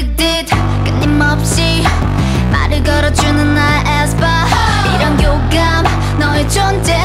끝듯 끊임없이 말을 걸어주는 나의 에스파. 이런 교감 너의 존재.